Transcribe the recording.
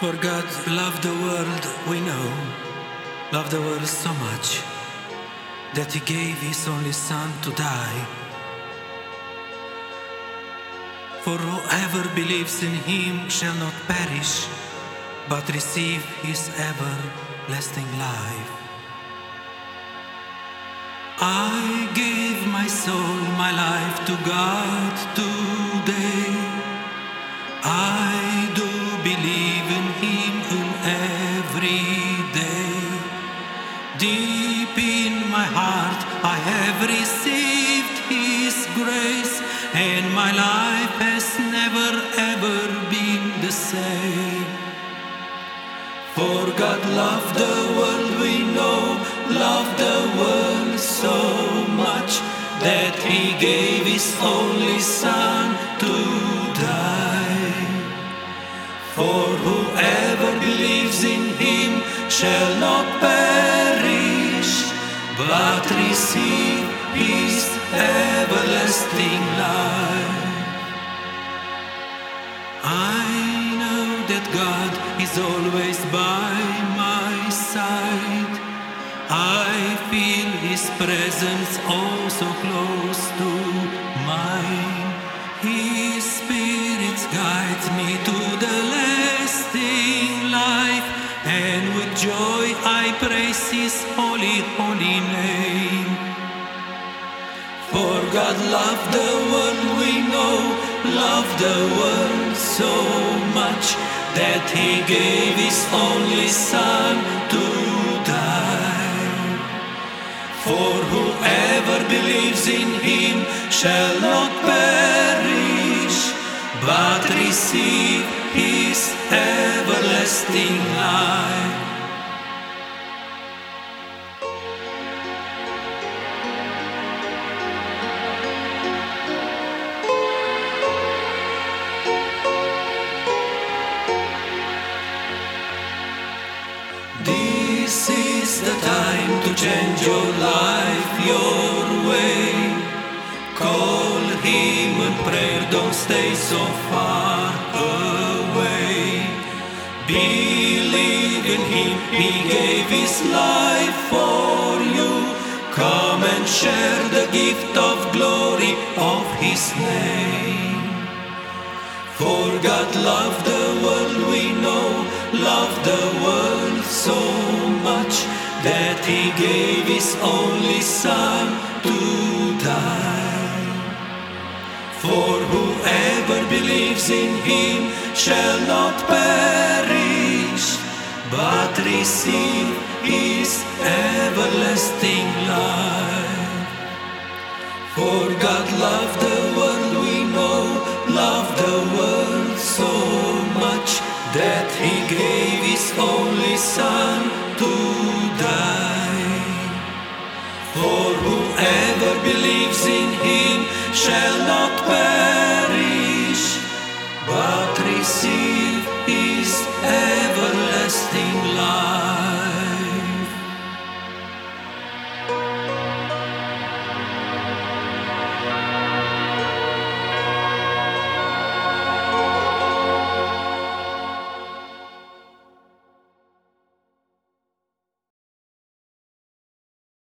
For God loved the world, we know, loved the world so much that He gave His only Son to die. For whoever believes in Him shall not perish, but receive His everlasting life. I gave my soul, my life to God today. Have received His grace, and my life has never ever been the same. For God loved the world, we know, loved the world so much that He gave His only Son to die. For whoever believes in Him shall not perish, but receive His everlasting life. I know that God is always by my side. I feel His presence oh so close to mine. His Spirit guides me to the lasting life, and with joy I praise His holy, holy name. For God loved the world, we know, loved the world so much that He gave His only Son to die. For whoever believes in Him shall not perish, but receive His everlasting life. This is the time to change your life your way. Call Him in prayer, don't stay so far away. Believe in Him, He gave His life for you. Come and share the gift of glory of His name. For God loved the world, we know, loved the world so that He gave His only Son to die. For whoever believes in Him shall not perish, but receive His everlasting life. For God loved the world, we know, loved the world so much that He gave His only Son shall not perish, but receive His